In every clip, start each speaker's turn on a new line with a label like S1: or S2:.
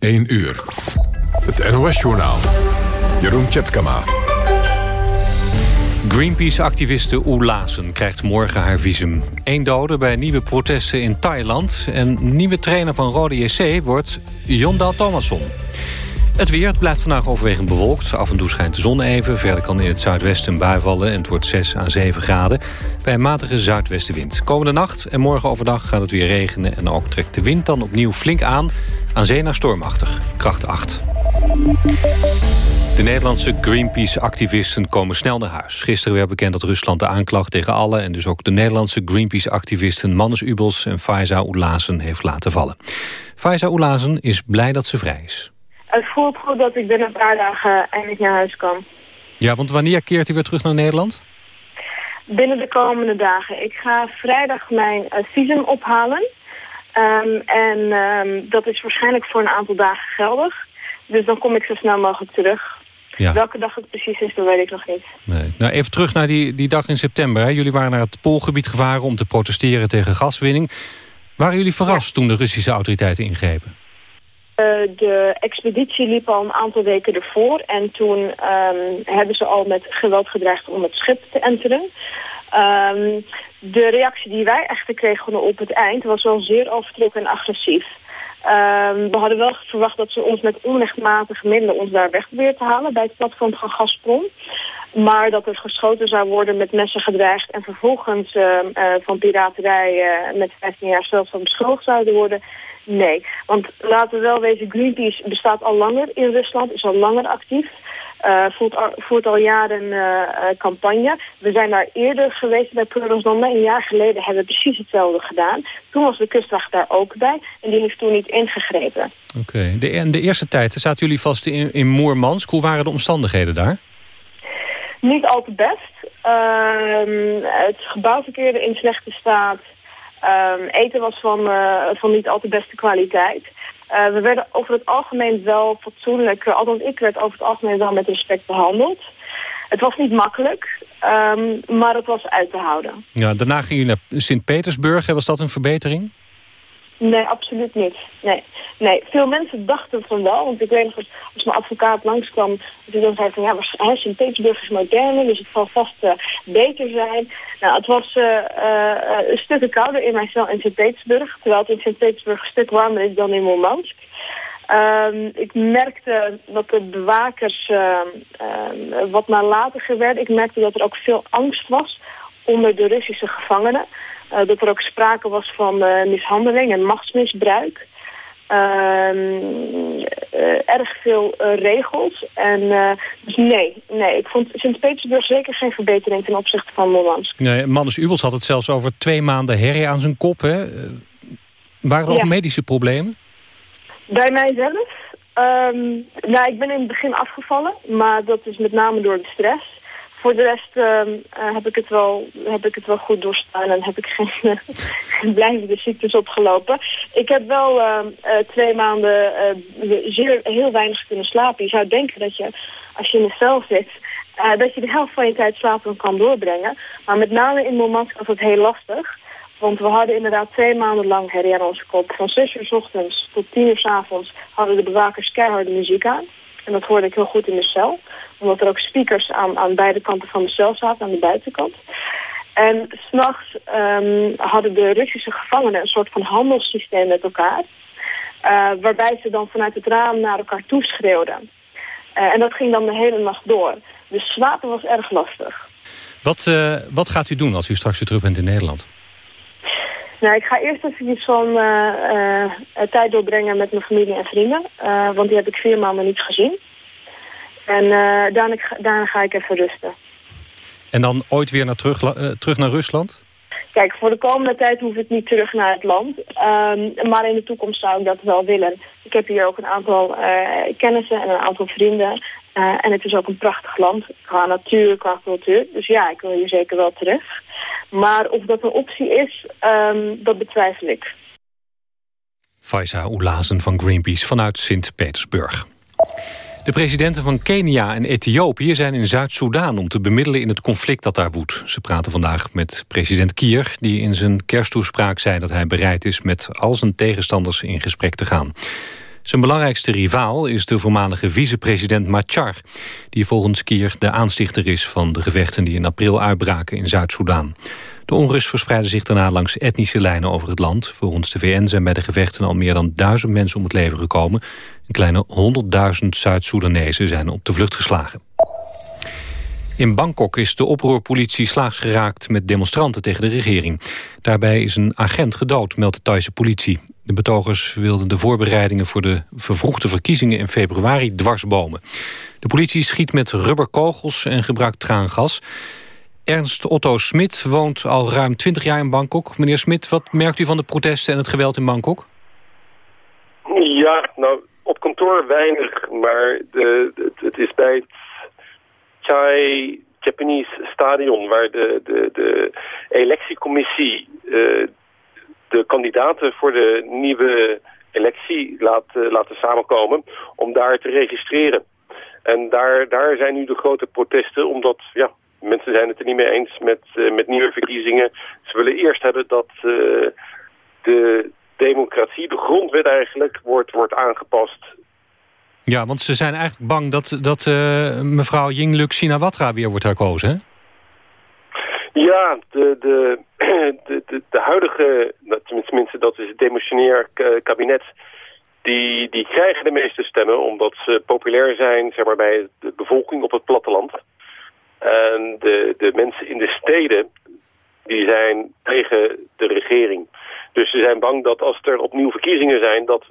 S1: 1 uur. Het NOS-journaal. Jeroen Tjepkama.
S2: Greenpeace-activiste Oelazen krijgt morgen haar visum. Eén dode bij nieuwe protesten in Thailand. En nieuwe trainer van Rode JC wordt Jondal Thomasson. Het weer het blijft vandaag overwegend bewolkt. Af en toe schijnt de zon even. Verder kan in het zuidwesten een vallen en het wordt 6 à 7 graden. Bij een matige zuidwestenwind. Komende nacht en morgen overdag gaat het weer regenen... en ook trekt de wind dan opnieuw flink aan. Aan zee naar stormachtig, kracht 8. De Nederlandse Greenpeace-activisten komen snel naar huis. Gisteren werd bekend dat Rusland de aanklacht tegen alle... en dus ook de Nederlandse Greenpeace-activisten Mannes Ubels en Faiza Oelazen heeft laten vallen. Faiza Oelazen is blij dat ze vrij is.
S3: Het voelt goed dat ik binnen een paar dagen eindelijk naar huis kan.
S2: Ja, want wanneer keert u weer terug naar Nederland?
S3: Binnen de komende dagen. Ik ga vrijdag mijn uh, visum ophalen. Um, en um, dat is waarschijnlijk voor een aantal dagen geldig. Dus dan kom ik zo snel mogelijk terug. Ja. Welke dag het precies is, dat weet ik nog niet.
S2: Nee. Nou, even terug naar die, die dag in september. Hè. Jullie waren naar het Poolgebied gevaren om te protesteren tegen gaswinning. Waren jullie verrast ja. toen de Russische autoriteiten ingrepen?
S3: Uh, de expeditie liep al een aantal weken ervoor. En toen um, hebben ze al met geweld gedreigd om het schip te enteren. Um, de reactie die wij echter kregen op het eind was wel zeer overtrokken en agressief. Um, we hadden wel verwacht dat ze ons met onrechtmatige middelen ons daar weg proberen te halen bij het platform van Gazprom. Maar dat er geschoten zou worden met messen gedreigd en vervolgens uh, uh, van piraterij uh, met 15 jaar van beschuldigd zouden worden. Nee, want laten we wel wezen, Greenpeace bestaat al langer in Rusland, is al langer actief. Uh, voert, al, voert al jaren uh, campagne. We zijn daar eerder geweest bij Pluralsdonde. Een jaar geleden hebben we precies hetzelfde gedaan. Toen was de kustwacht daar ook bij. En die heeft toen niet ingegrepen.
S2: Oké. Okay. De, de eerste tijd zaten jullie vast in, in Moermansk. Hoe waren de omstandigheden daar?
S3: Niet al te best. Uh, het gebouw verkeerde in slechte staat. Um, eten was van, van niet al te beste kwaliteit. Uh, we werden over het algemeen wel fatsoenlijk, uh, althans ik werd over het algemeen wel met respect behandeld. Het was niet makkelijk, um, maar het was uit te houden.
S2: Ja, daarna ging je naar Sint-Petersburg. Was dat een verbetering?
S3: Nee, absoluut niet. Nee. nee, veel mensen dachten van wel. Want ik weet nog, als, als mijn advocaat langskwam... dat hij dan zei van, ja, Sint-Petersburg is moderner... dus het zal vast uh, beter zijn. Nou, het was uh, uh, een stukje kouder in mijn cel in Sint-Petersburg... terwijl het in Sint-Petersburg een stuk warmer is dan in Murmansk. Um, ik merkte dat de bewakers uh, uh, wat nalatiger werden. Ik merkte dat er ook veel angst was onder de Russische gevangenen. Uh, dat er ook sprake was van uh, mishandeling en machtsmisbruik. Uh, erg veel regels. En dus nee, nee, ik vond Sint-Petersburg zeker geen verbetering ten opzichte van Murmansk.
S2: Nee, Mannes Ubels had het zelfs over twee maanden herrie aan zijn kop. Hè? Waren er ja. ook medische problemen?
S3: Bij mijzelf? Um, nou, ik ben in het begin afgevallen, maar dat is met name door de stress. Voor de rest uh, heb, ik het wel, heb ik het wel goed doorstaan en heb ik geen, geen blijvende ziektes opgelopen. Ik heb wel uh, uh, twee maanden zeer, heel weinig kunnen slapen. Je zou denken dat je, als je in de cel zit, dat je de helft van je tijd slapen kan doorbrengen. Maar met name in Murmansk was het heel lastig. Want we hadden inderdaad twee maanden lang herrie aan onze kop. Van 6 uur s ochtends tot 10 uur s avonds hadden de bewakers keiharde muziek aan. En dat hoorde ik heel goed in de cel. Omdat er ook speakers aan, aan beide kanten van de cel zaten, aan de buitenkant. En s'nachts um, hadden de Russische gevangenen een soort van handelssysteem met elkaar. Uh, waarbij ze dan vanuit het raam naar elkaar toeschreeuwden. Uh, en dat ging dan de hele nacht door. Dus slapen was erg lastig.
S2: Wat, uh, wat gaat u doen als u straks weer terug bent in Nederland?
S3: Nou, ik ga eerst even van uh, uh, tijd doorbrengen met mijn familie en vrienden. Uh, want die heb ik vier maanden niet gezien. En daarna, daarna ga ik even rusten.
S2: En dan ooit weer naar terug, terug naar Rusland?
S3: Kijk, voor de komende tijd hoef ik niet terug naar het land. Um, maar in de toekomst zou ik dat wel willen. Ik heb hier ook een aantal kennissen en een aantal vrienden. en het is ook een prachtig land. Qua natuur, qua cultuur. Dus ja, ik wil hier zeker wel terug. Maar of dat een optie is, um, dat betwijfel ik.
S2: Faiza Oelazen van Greenpeace vanuit Sint-Petersburg. De presidenten van Kenia en Ethiopië zijn in Zuid-Soedan... om te bemiddelen in het conflict dat daar woedt. Ze praten vandaag met president Kier... die in zijn kersttoespraak zei dat hij bereid is... met al zijn tegenstanders in gesprek te gaan. Zijn belangrijkste rivaal is de voormalige vicepresident Machar... die volgens Kier de aanstichter is van de gevechten die in april uitbraken in Zuid-Soedan. De onrust verspreidde zich daarna langs etnische lijnen over het land. Volgens de VN zijn bij de gevechten al meer dan duizend mensen om het leven gekomen. Een kleine 100.000 Zuid-Soedanezen zijn op de vlucht geslagen. In Bangkok is de oproerpolitie slaags geraakt met demonstranten tegen de regering. Daarbij is een agent gedood, meldt de Thaise politie. De betogers wilden de voorbereidingen voor de vervroegde verkiezingen in februari dwarsbomen. De politie schiet met rubberkogels en gebruikt traangas. Ernst Otto Smit woont al ruim 20 jaar in Bangkok. Meneer Smit, wat merkt u van de protesten en het geweld in Bangkok?
S4: Ja, nou, op kantoor weinig, maar de, het, is bij Japanese Stadion... waar de, de, de electiecommissie uh, de kandidaten voor de nieuwe electie laat, uh, laten samenkomen... om daar te registreren. En daar, daar zijn nu de grote protesten, omdat ja, mensen zijn het er niet mee eens met, uh, met nieuwe verkiezingen. Ze willen eerst hebben dat de democratie, de grondwet eigenlijk, wordt, wordt aangepast.
S2: Ja, want ze zijn eigenlijk bang dat, dat uh, mevrouw Yingluck Sinawatra weer wordt herkozen,
S4: Ja, de, de, de, de, huidige, tenminste dat is het demissionair kabinet... Die, die krijgen de meeste stemmen omdat ze populair zijn zeg maar, bij de bevolking op het platteland. En de, de mensen in de steden, die zijn tegen de regering. Dus ze zijn bang dat als er opnieuw verkiezingen zijn... dat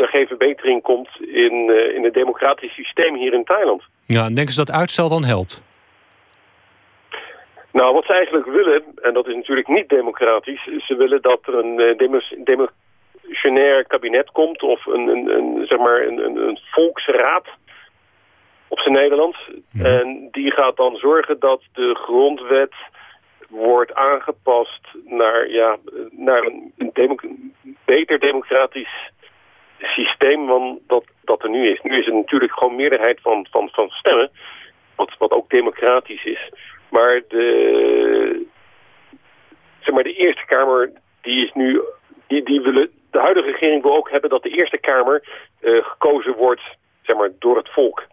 S4: er geen verbetering komt in, uh, in het democratisch systeem hier in Thailand.
S2: Ja, en denken ze dat uitstel dan helpt?
S4: Nou, wat ze eigenlijk willen, en dat is natuurlijk niet democratisch... ze willen dat er een uh, demissionair kabinet komt... of een, een, een zeg maar een, een, een volksraad op zijn Nederlands. En die gaat dan zorgen dat de grondwet wordt aangepast naar, ja, naar een, beter democratisch systeem dan dat, dat er nu is. Nu is het natuurlijk gewoon meerderheid van, van, van stemmen, wat, wat ook democratisch is. Maar de, zeg maar de Eerste Kamer, die is nu, die, die willen, de huidige regering wil ook hebben dat de Eerste Kamer uh, gekozen wordt zeg maar, door het volk.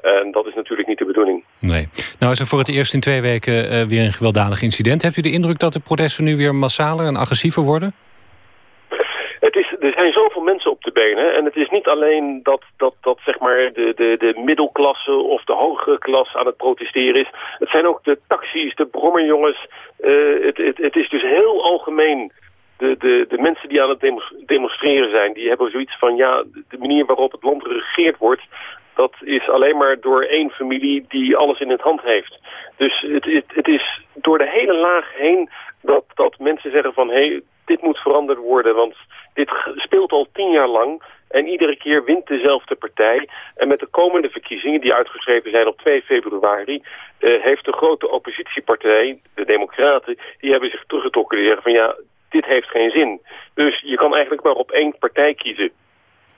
S4: En dat is natuurlijk niet de bedoeling.
S2: Nee. Nou is er voor het eerst in twee weken uh, weer een gewelddadig incident. Heeft u de indruk dat de protesten nu weer massaler en agressiever worden?
S4: Het is, er zijn zoveel mensen op de benen. En het is niet alleen dat, dat, dat zeg maar de, de, de middelklasse of de hogere klas aan het protesteren is. Het zijn ook de taxis, de brommerjongens. Uh, het, het, het is dus heel algemeen de, de, de mensen die aan het demonstreren zijn, die hebben zoiets van... ja, de manier waarop het land geregeerd wordt dat is alleen maar door één familie die alles in het hand heeft. Dus het, het, het is door de hele laag heen dat, dat mensen zeggen van... hé, hey, dit moet veranderd worden, want dit speelt al tien jaar lang... En iedere keer wint dezelfde partij. En met de komende verkiezingen, die uitgeschreven zijn op 2 februari... Uh, heeft de grote oppositiepartij, de Democraten... die hebben zich teruggetrokken. Die zeggen van ja, dit heeft geen zin. Dus je kan eigenlijk maar op één partij kiezen.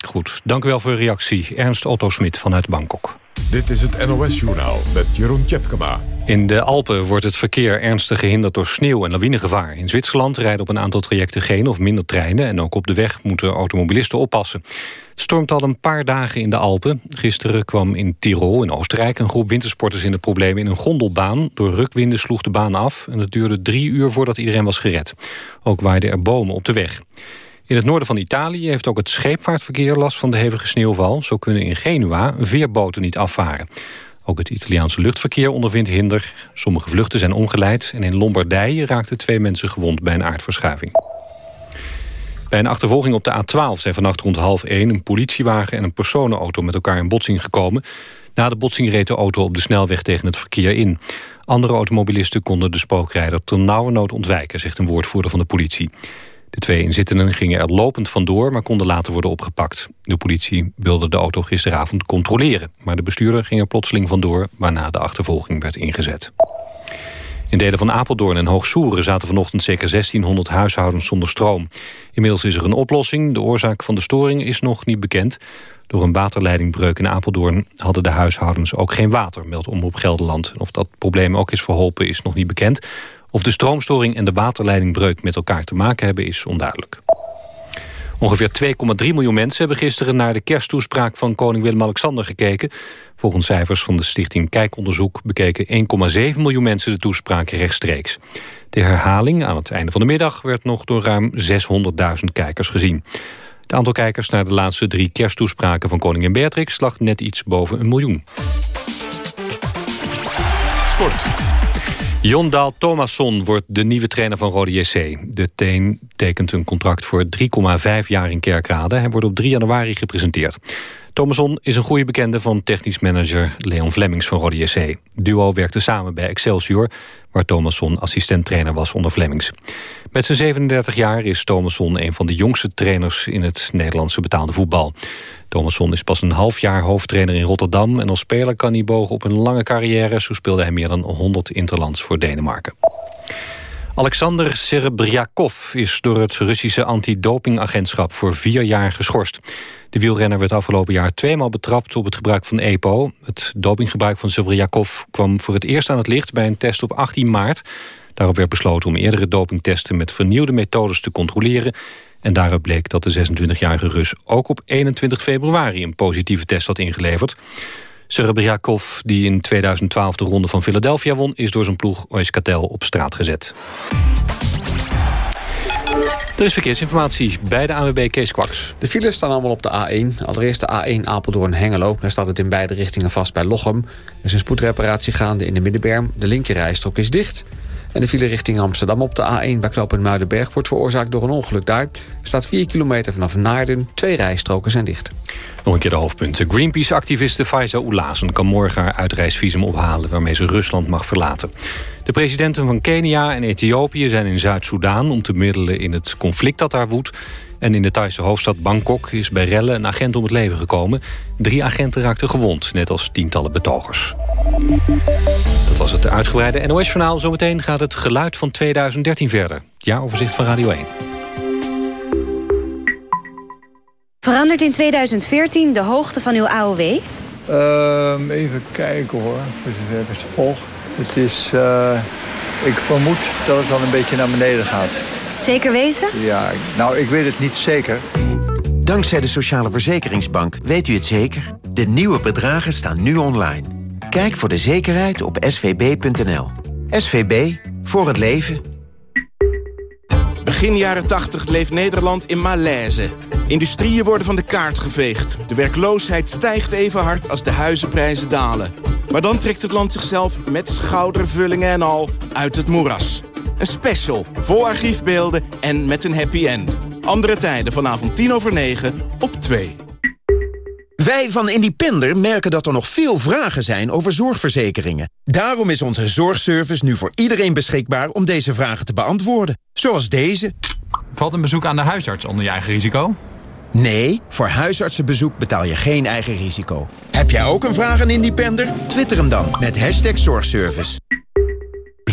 S2: Goed, dank u wel voor uw reactie. Ernst Otto Smit vanuit Bangkok.
S1: Dit is het NOS-journaal met Jeroen Tjepkema.
S2: In de Alpen wordt het verkeer ernstig gehinderd door sneeuw en lawinegevaar. In Zwitserland rijden op een aantal trajecten geen of minder treinen... en ook op de weg moeten automobilisten oppassen. Het stormt al een paar dagen in de Alpen. Gisteren kwam in Tirol in Oostenrijk een groep wintersporters in de problemen... in een gondelbaan. Door rukwinden sloeg de baan af en het duurde drie uur voordat iedereen was gered. Ook waaiden er bomen op de weg. In het noorden van Italië heeft ook het scheepvaartverkeer last van de hevige sneeuwval. Zo kunnen in Genua veerboten niet afvaren. Ook het Italiaanse luchtverkeer ondervindt hinder. Sommige vluchten zijn omgeleid en in Lombardije raakten twee mensen gewond bij een aardverschuiving. Bij een achtervolging op de A12 zijn vannacht rond half 1 een politiewagen en een personenauto met elkaar in botsing gekomen. Na de botsing reed de auto op de snelweg tegen het verkeer in. Andere automobilisten konden de spookrijder nood ontwijken, zegt een woordvoerder van de politie. De twee inzittenden gingen er lopend vandoor, maar konden later worden opgepakt. De politie wilde de auto gisteravond controleren. Maar de bestuurder ging er plotseling vandoor, waarna de achtervolging werd ingezet. In delen van Apeldoorn en Hoogsoeren zaten vanochtend zeker 1600 huishoudens zonder stroom. Inmiddels is er een oplossing. De oorzaak van de storing is nog niet bekend. Door een waterleidingbreuk in Apeldoorn hadden de huishoudens ook geen water, meldt Omroep Gelderland. Of dat probleem ook is verholpen is nog niet bekend. Of de stroomstoring en de waterleidingbreuk met elkaar te maken hebben is onduidelijk. Ongeveer 2,3 miljoen mensen hebben gisteren naar de kersttoespraak van koning Willem-Alexander gekeken. Volgens cijfers van de stichting Kijkonderzoek bekeken 1,7 miljoen mensen de toespraak rechtstreeks. De herhaling aan het einde van de middag werd nog door ruim 600.000 kijkers gezien. Het aantal kijkers naar de laatste drie kersttoespraken van koningin Beatrix lag net iets boven een miljoen.
S1: Sport.
S2: Jon Daal Thomasson wordt de nieuwe trainer van Rode JC. De teen tekent een contract voor 3,5 jaar in Kerkrade. Hij wordt op 3 januari gepresenteerd. Thomasson is een goede bekende van technisch manager Leon Flemmings van Rode JC. Duo werkte samen bij Excelsior, waar Thomasson assistent-trainer was onder Flemmings. Met zijn 37 jaar is Thomasson een van de jongste trainers in het Nederlandse betaalde voetbal. Thomasson is pas een half jaar hoofdtrainer in Rotterdam... en als speler kan hij bogen op een lange carrière. Zo speelde hij meer dan 100 interlands voor Denemarken. Alexander Serebriakov is door het Russische antidopingagentschap voor vier jaar geschorst. De wielrenner werd afgelopen jaar tweemaal betrapt op het gebruik van EPO. Het dopinggebruik van Serebriakov kwam voor het eerst aan het licht bij een test op 18 maart. Daarop werd besloten om eerdere dopingtesten met vernieuwde methodes te controleren. En daaruit bleek dat de 26-jarige Rus ook op 21 februari een positieve test had ingeleverd. Serebriakov, die in 2012 de ronde van Philadelphia won... is door zijn ploeg Oiskatel op straat gezet. Er is verkeersinformatie bij de ANWB Kees Kwaks.
S5: De files staan allemaal op de A1. Allereerst de A1 Apeldoorn-Hengelo. Daar staat het in beide richtingen vast bij Lochem. Er is een spoedreparatie gaande in de middenberm. De linkerrijstrook is dicht. En de file richting Amsterdam op de A1 bij knooppunt Muidenberg... wordt veroorzaakt door een ongeluk daar. Staat 4 kilometer vanaf Naarden. Twee rijstroken zijn dicht.
S2: Nog een keer de hoofdpunten. Greenpeace-activiste Faiza Oelazen kan morgen haar uitreisvisum ophalen... waarmee ze Rusland mag verlaten. De presidenten van Kenia en Ethiopië zijn in Zuid-Soedan... om te middelen in het conflict dat daar woedt. En in de Thaise hoofdstad Bangkok is bij rellen een agent om het leven gekomen. Drie agenten raakten gewond, net als tientallen betogers. Dat was het uitgebreide NOS-journaal. Zometeen gaat het geluid van 2013 verder. Jaaroverzicht van Radio 1.
S6: Verandert in 2014 de hoogte van uw AOW?
S7: Ehm, even kijken hoor, het volg. Het is, eh, ik vermoed dat het wel een beetje naar beneden gaat.
S6: Zeker weten?
S7: Ja, nou, ik weet het niet zeker.
S8: Dankzij de Sociale Verzekeringsbank weet u het zeker. De nieuwe bedragen staan nu online. Kijk voor de zekerheid op svb.nl. SVB, voor het leven.
S9: Begin jaren 80 leeft Nederland in malaise. Industrieën worden van de kaart geveegd. De werkloosheid stijgt even hard als de huizenprijzen dalen. Maar dan trekt het land zichzelf met schoudervullingen en al uit het moeras. Een special, vol archiefbeelden en met een happy end. Andere tijden vanavond 10 over 9 op 2.
S8: Wij van Independer merken dat er nog veel vragen zijn over zorgverzekeringen. Daarom is onze zorgservice nu voor iedereen beschikbaar om deze vragen te beantwoorden. Zoals deze.
S10: Valt een bezoek aan de huisarts onder je eigen risico?
S8: Nee, voor huisartsenbezoek betaal je geen eigen risico. Heb jij ook een vraag aan Independer? Twitter hem dan met hashtag zorgservice.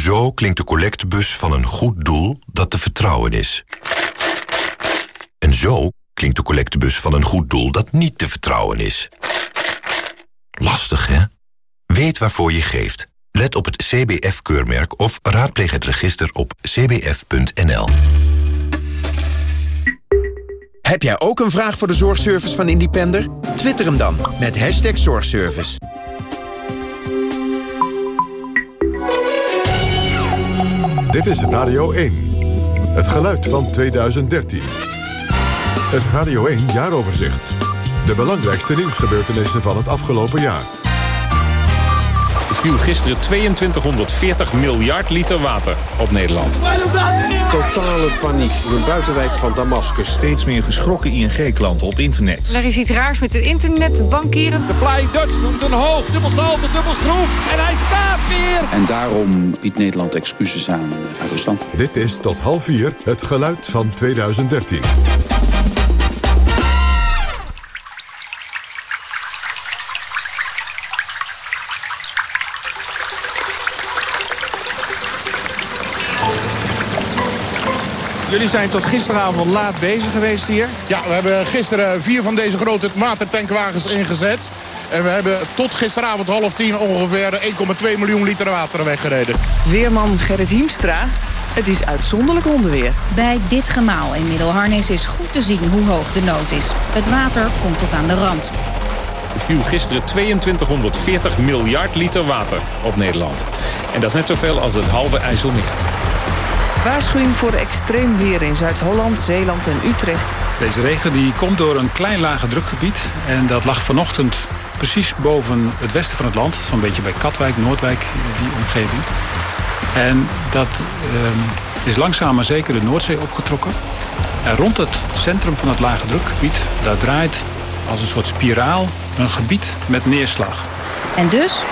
S11: Zo klinkt de collectebus van een goed doel dat te vertrouwen is. En zo klinkt de collectebus van een goed doel dat niet te vertrouwen is. Lastig, hè? Weet waarvoor je geeft. Let op het CBF-keurmerk of raadpleeg het register op cbf.nl.
S8: Heb jij ook een vraag voor de zorgservice van Independer? Twitter hem dan met hashtag zorgservice.
S1: Dit is Radio 1. Het geluid van 2013. Het Radio 1 jaaroverzicht. De belangrijkste nieuwsgebeurtenissen van het afgelopen jaar.
S12: Viel gisteren 2240 miljard liter water op Nederland.
S13: Totale paniek in een buitenwijk van Damascus.
S14: Steeds meer geschrokken ING-klanten op internet.
S15: Er is iets raars met het internet, de bankieren.
S16: De Flying Dutch noemt een hoog, dubbel salto, dubbel schroef. En hij staat weer!
S17: En daarom biedt Nederland excuses aan aan Rusland.
S1: Dit is tot half vier het geluid van 2013.
S18: Jullie zijn tot gisteravond laat bezig geweest hier.
S19: Ja, we hebben gisteren vier van deze grote watertankwagens ingezet. En we hebben tot gisteravond half tien ongeveer 1,2 miljoen liter water weggereden.
S15: Weerman Gerrit Hiemstra
S20: Het is uitzonderlijk hondenweer.
S6: Bij dit gemaal in Middelharnis is goed te zien hoe hoog de nood is. Het water komt tot aan de rand.
S12: Er viel gisteren 2240 miljard liter water op Nederland. En dat is net zoveel als het halve IJsselmeer.
S20: Waarschuwing voor extreem weer in Zuid-Holland, Zeeland en Utrecht.
S10: Deze regen die komt door een klein lage drukgebied. En dat lag vanochtend precies boven het westen van het land. Zo'n beetje bij Katwijk, Noordwijk, die omgeving. En dat eh, is langzaam maar zeker de Noordzee opgetrokken. En rond het centrum van het lage drukgebied... daar draait als een soort spiraal een gebied met neerslag.
S6: En dus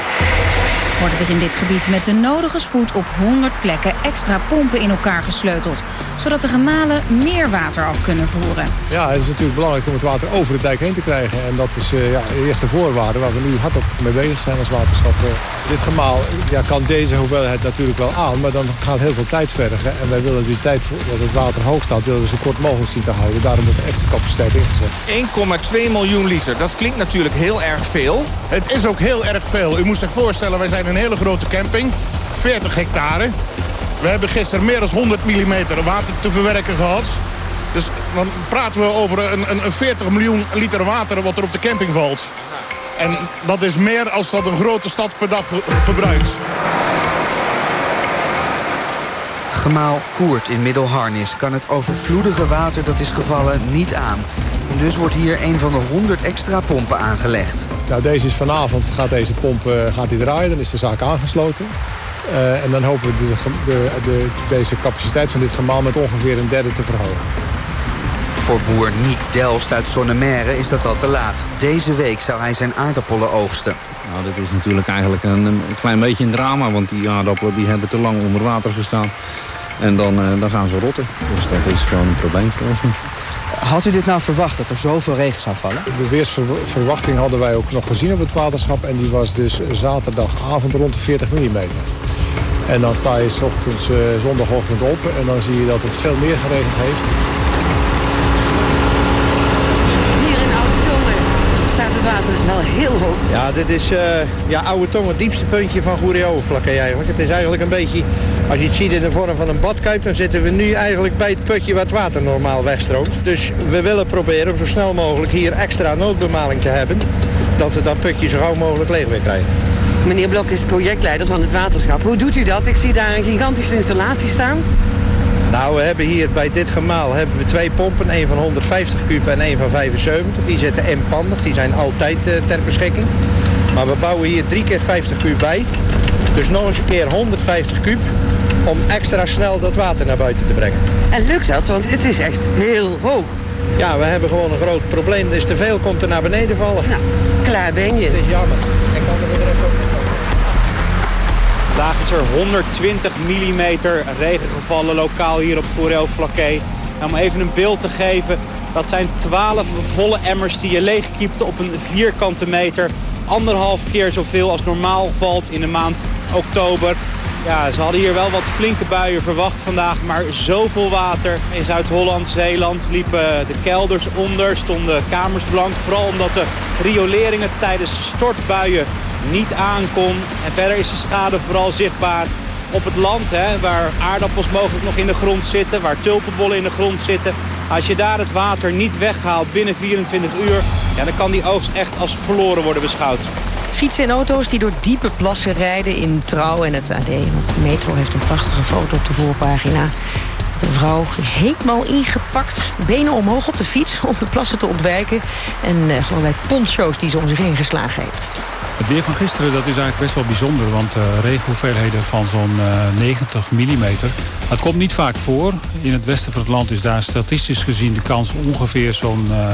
S6: worden er in dit gebied met de nodige spoed op 100 plekken extra pompen in elkaar gesleuteld. Zodat de gemalen meer water af kunnen voeren.
S21: Ja, het is natuurlijk belangrijk om het water over de dijk heen te krijgen. En dat is uh, ja, de eerste voorwaarde waar we nu hard op mee bezig zijn als waterschap. Uh, dit gemaal ja, kan deze hoeveelheid natuurlijk wel aan, maar dan gaat heel veel tijd vergen. En wij willen die tijd dat het water hoog staat, willen we zo kort mogelijk zien te houden. Daarom wordt er extra capaciteit ingezet.
S18: 1,2 miljoen liter, dat klinkt natuurlijk heel erg veel.
S19: Het is ook heel erg veel. U moet zich voorstellen, wij zijn een hele grote camping, 40 hectare. We hebben gisteren meer dan 100 mm water te verwerken gehad. Dus dan praten we over een, een, een 40 miljoen liter water wat er op de camping valt. En dat is meer als dat een grote stad per dag verbruikt.
S22: Gemaal Koert in Middelharnis kan het overvloedige water dat is gevallen niet aan. Dus wordt hier een van de 100 extra pompen aangelegd.
S21: Nou, deze is vanavond, gaat deze pomp uh, gaat die draaien, dan is de zaak aangesloten. Uh, en dan hopen we de, de, de, deze capaciteit van dit gemaal met ongeveer een derde te verhogen.
S22: Voor boer Niek Delst uit Zonnemerre is dat al te laat. Deze week zou hij zijn aardappelen oogsten.
S23: Nou, dit is natuurlijk eigenlijk een, een klein beetje een drama, want die aardappelen die hebben te lang onder water gestaan. En dan, uh, dan gaan ze rotten. Dus dat is gewoon een probleem voor ons.
S22: Had u dit nou verwacht, dat er zoveel regen zou vallen?
S21: De weersverwachting hadden wij ook nog gezien op het waterschap. En die was dus zaterdagavond rond de 40 mm. En dan sta je s ochtends, uh, zondagochtend op en dan zie je dat het veel meer geregend heeft.
S20: Hier in Oude Tongen water wel heel hoog.
S24: Ja, dit is uh, ja, Oude Tongen, het diepste puntje van Goeree-Overflakkee eigenlijk. Het is eigenlijk een beetje, als je het ziet in de vorm van een badkuip... dan zitten we nu eigenlijk bij het putje waar het water normaal wegstroomt. Dus we willen proberen om zo snel mogelijk hier extra noodbemaling te hebben... dat we dat putje zo gauw mogelijk leeg weer krijgen.
S20: Meneer Blok is projectleider van het waterschap. Hoe doet u dat? Ik zie daar een gigantische installatie staan.
S24: Nou, we hebben hier bij dit gemaal hebben we twee pompen. een van 150 kub en een van 75. Die zitten inpandig. Die zijn altijd uh, ter beschikking. Maar we bouwen hier drie keer 50 kub bij. Dus nog eens een keer 150 kub om extra snel dat water naar buiten te brengen.
S20: En lukt dat? Want het is echt heel hoog.
S24: Ja, we hebben gewoon een groot probleem. Er is te veel, komt er naar beneden vallen.
S20: Nou, klaar ben je.
S24: Het is jammer. Ik kan er weer even op.
S25: Vandaag is er 120 mm regen gevallen lokaal hier op Goereel Vlakke. om even een beeld te geven, dat zijn 12 volle emmers die je leegkiept op een vierkante meter. Anderhalf keer zoveel als normaal valt in de maand oktober. Ja, ze hadden hier wel wat flinke buien verwacht vandaag, maar zoveel water. In Zuid-Holland, Zeeland liepen de kelders onder, stonden kamers blank. Vooral omdat de rioleringen tijdens stortbuien niet aankon. En verder is de schade vooral zichtbaar op het land, hè, waar aardappels mogelijk nog in de grond zitten, waar tulpenbollen in de grond zitten. Als je daar het water niet weghaalt binnen 24 uur, ja, dan kan die oogst echt als verloren worden beschouwd.
S20: Fietsen en auto's die door diepe plassen rijden in Trouw en het AD. De Metro heeft een prachtige foto op de voorpagina. De vrouw helemaal ingepakt, benen omhoog op de fiets om de plassen te ontwijken. En uh, allerlei poncho's die ze om zich heen geslagen heeft.
S10: Het weer van gisteren dat is eigenlijk best wel bijzonder. Want uh, regenhoeveelheden van zo'n uh, 90 mm. Dat komt niet vaak voor. In het westen van het land is daar statistisch gezien de kans ongeveer zo'n uh,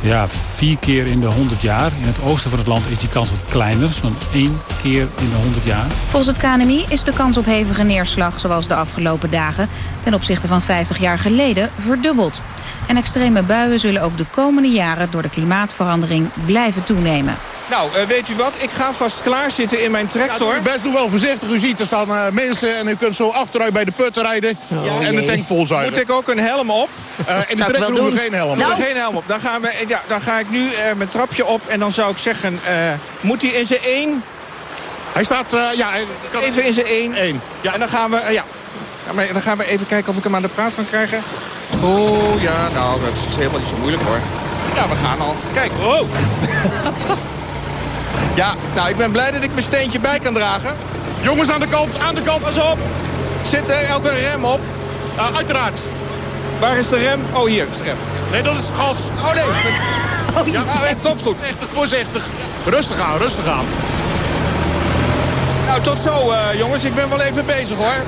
S10: ja, vier keer in de 100 jaar. In het oosten van het land is die kans wat kleiner. Zo'n één keer in de 100 jaar.
S6: Volgens het KNMI is de kans op hevige neerslag zoals de afgelopen dagen... ten opzichte van 50 jaar geleden verdubbeld. En extreme buien zullen ook de komende jaren door de klimaatverandering blijven toenemen.
S18: Nou, uh, weet u wat? Ik ga vast klaarzitten in mijn tractor.
S19: Ja, best doe wel voorzichtig. U ziet, er staan uh, mensen en u kunt zo achteruit bij de put rijden oh, en de tank vol zuigen.
S18: Moet ik ook een helm op?
S19: Uh, in de tractor doen we geen helm op.
S18: Nou. Geen helm op. Dan, gaan we, ja, dan ga ik nu mijn trapje op en dan zou ik zeggen... moet hij in zijn één...
S19: Hij staat, ja...
S18: Kan... Even in zijn één.
S19: Eén.
S18: Ja. En dan gaan we, ja... Ja, maar dan gaan we even kijken of ik hem aan de praat kan krijgen. Oh, ja, nou, dat is helemaal niet zo moeilijk hoor. Ja, we gaan al. Kijk, oh. ja, nou, ik ben blij dat ik mijn steentje bij kan dragen. Jongens, aan de kant, aan de kant, pas op. Zit er ook een rem op?
S19: Uh, uiteraard.
S18: Waar is de rem? Oh, hier is de rem.
S19: Nee, dat is gas.
S18: Oh, nee. Oh, ja, nou, het komt goed.
S19: Voorzichtig, voorzichtig. Rustig aan, rustig aan.
S18: Nou, tot zo, uh, jongens. Ik ben wel even bezig, hoor.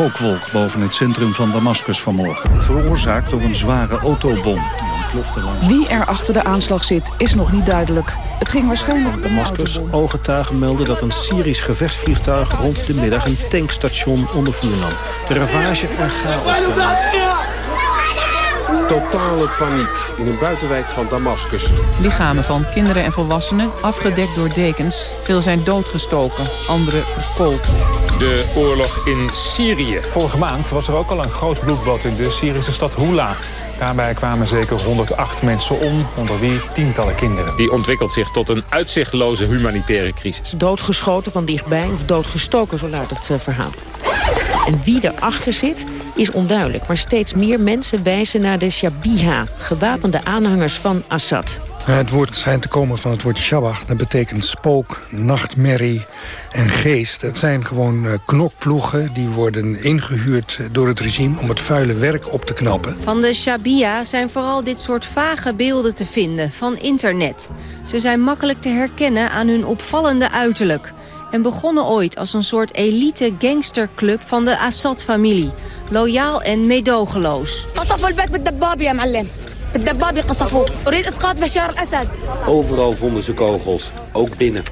S26: Rookwolk boven het centrum van Damascus vanmorgen. Veroorzaakt door een zware autobom.
S27: Wie er achter de aanslag zit, is nog niet duidelijk. Het ging waarschijnlijk om
S26: Damascus. Ooggetuigen melden dat een Syrisch gevechtsvliegtuig rond de middag een tankstation onder vuur nam. De ravage en chaos.
S13: Totale paniek in een buitenwijk van Damascus.
S28: Lichamen van kinderen en volwassenen afgedekt door dekens. Veel zijn doodgestoken, anderen verkoold.
S12: De oorlog in Syrië.
S10: Vorige maand was er ook al een groot bloedbad in de Syrische stad Hula. Daarbij kwamen zeker 108 mensen om, onder wie tientallen kinderen.
S12: Die ontwikkelt zich tot een uitzichtloze humanitaire crisis.
S20: Doodgeschoten van dichtbij of doodgestoken, zo luidt het uh, verhaal. En wie erachter zit, is onduidelijk. Maar steeds meer mensen wijzen naar de Shabiha, gewapende aanhangers van Assad.
S29: Het woord schijnt te komen van het woord Shabbat. Dat betekent spook, nachtmerrie en geest. Het zijn gewoon uh, knokploegen die worden ingehuurd door het regime... om het vuile werk op te knappen.
S30: Van de Shabia zijn vooral dit soort vage beelden te vinden van internet. Ze zijn makkelijk te herkennen aan hun opvallende uiterlijk. En begonnen ooit als een soort elite gangsterclub van de Assad-familie. Loyaal en meedogenloos.
S31: Overal vonden ze kogels, ook binnen.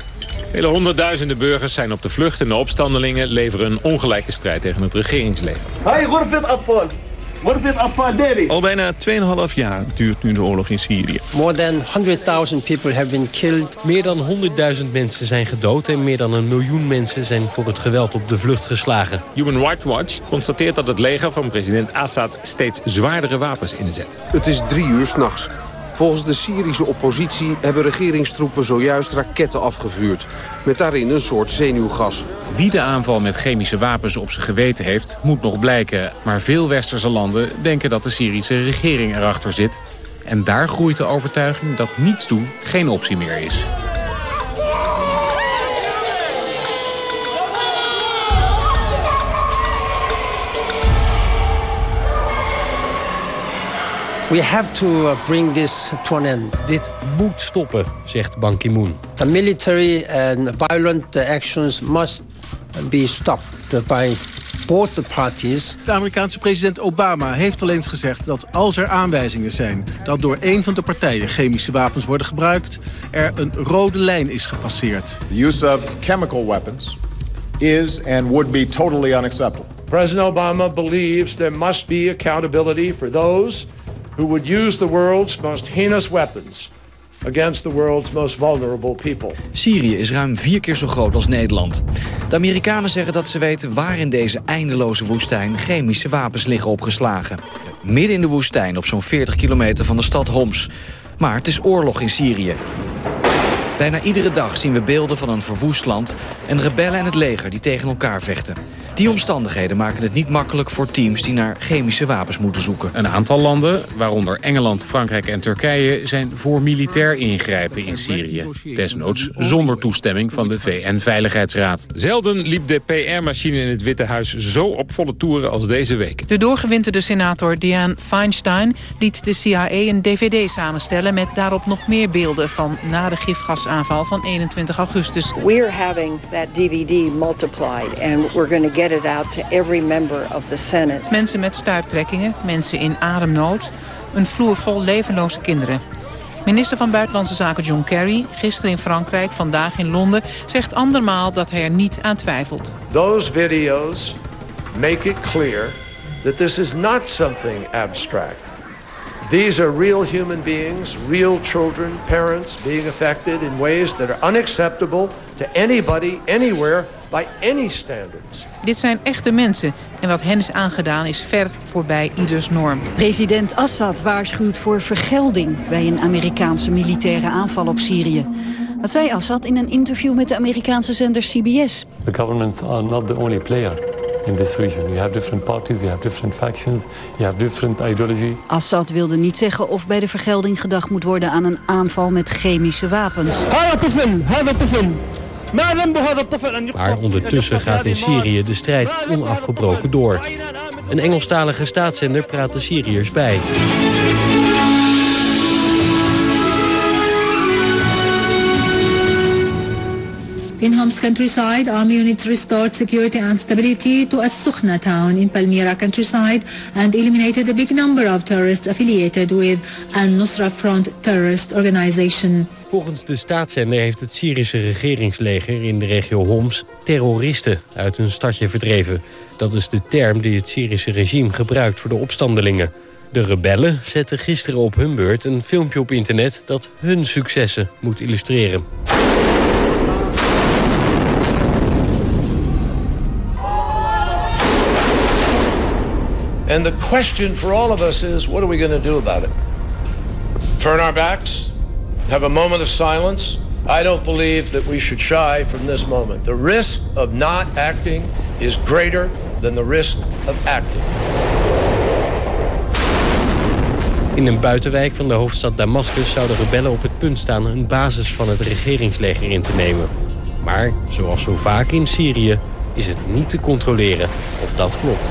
S12: Vele honderdduizenden burgers zijn op de vlucht en de opstandelingen leveren een ongelijke strijd tegen het regeringsleger.
S14: Al bijna 2,5 jaar duurt nu de oorlog in Syrië.
S32: More than 100.000 people have been killed.
S33: Meer dan 100.000 mensen zijn gedood en meer dan een miljoen mensen zijn voor het geweld op de vlucht geslagen.
S12: Human Rights Watch constateert dat het leger van president Assad steeds zwaardere wapens inzet.
S13: Het is drie uur s'nachts. Volgens de Syrische oppositie hebben regeringstroepen zojuist raketten afgevuurd. Met daarin een soort zenuwgas.
S12: Wie de aanval met chemische wapens op zijn geweten heeft, moet nog blijken. Maar veel westerse landen denken dat de Syrische regering erachter zit. En daar groeit de overtuiging dat niets doen geen optie meer is.
S32: We have to bring this to an end.
S33: Dit moet stoppen, zegt Ban Ki-moon.
S32: The military and violent actions must be stopped by both the parties.
S26: De Amerikaanse president Obama heeft al eens gezegd dat als er aanwijzingen zijn... dat door een van de partijen chemische wapens worden gebruikt... er een rode lijn is gepasseerd.
S34: The use of chemical weapons is and would be totally unacceptable.
S35: President Obama believes there must be accountability for those who would use the world's most heinous weapons against the world's most vulnerable people.
S36: Syrië is ruim vier keer zo groot als Nederland. De Amerikanen zeggen dat ze weten waar in deze eindeloze woestijn chemische wapens liggen opgeslagen. Midden in de woestijn op zo'n 40 kilometer van de stad Homs. Maar het is oorlog in Syrië. Bijna iedere dag zien we beelden van een verwoest land... en rebellen en het leger die tegen elkaar vechten. Die omstandigheden maken het niet makkelijk voor teams die naar chemische wapens moeten zoeken.
S12: Een aantal landen, waaronder Engeland, Frankrijk en Turkije... zijn voor militair ingrijpen in Syrië. Desnoods zonder toestemming van de VN-veiligheidsraad. Zelden liep de PR-machine in het Witte Huis zo op volle toeren als deze week.
S28: De doorgewinterde senator Dianne Feinstein liet de CIA een dvd samenstellen... met daarop nog meer beelden van na de gifgasaanval van 21 augustus.
S37: We're having that DVD multiplied and we're going to get it out to every member of the Senate.
S28: Mensen met stuiptrekkingen, mensen in ademnood, een vloer vol levenloze kinderen. Minister van Buitenlandse Zaken John Kerry, gisteren in Frankrijk, vandaag in Londen, zegt andermaal dat hij er niet aan twijfelt.
S35: Those videos make it clear that this is not something abstract. These are real human beings, real children, parents being affected in ways that are unacceptable to anybody, anywhere, by any standards.
S28: Dit zijn echte mensen en wat hen is aangedaan is ver voorbij ieders norm.
S27: President Assad waarschuwt voor vergelding bij een Amerikaanse militaire aanval op Syrië. Dat zei Assad in een interview met de Amerikaanse zender CBS.
S38: The governments are not the only player in this region. You have different parties, you have different factions, you have different ideology.
S27: Assad wilde niet zeggen of bij de vergelding gedacht moet worden aan een aanval met chemische wapens.
S33: Maar ondertussen gaat in Syrië de strijd onafgebroken door. Een Engelstalige staatszender praat de Syriërs bij.
S39: In Homs countryside, army units restored security and stability to As-Sukhna town in Palmyra countryside and eliminated a big number of terrorists affiliated with Al-Nusra Front terrorist organization.
S33: Volgens de staatszender heeft het Syrische regeringsleger in de regio Homs terroristen uit hun stadje verdreven. Dat is de term die het Syrische regime gebruikt voor de opstandelingen. De rebellen zetten gisteren op hun beurt een filmpje op internet dat hun successen moet illustreren.
S35: And the question for all of us is, what are we going to do about it? Turn our backs? Have a moment of silence? I don't believe that we should shy from this moment. The risk of not acting is greater than the risk of acting.
S33: In een buitenwijk van de hoofdstad Damascus zouden rebellen op het punt staan... een basis van het regeringsleger in te nemen. Maar, zoals zo vaak in Syrië, is het niet te controleren of dat klopt.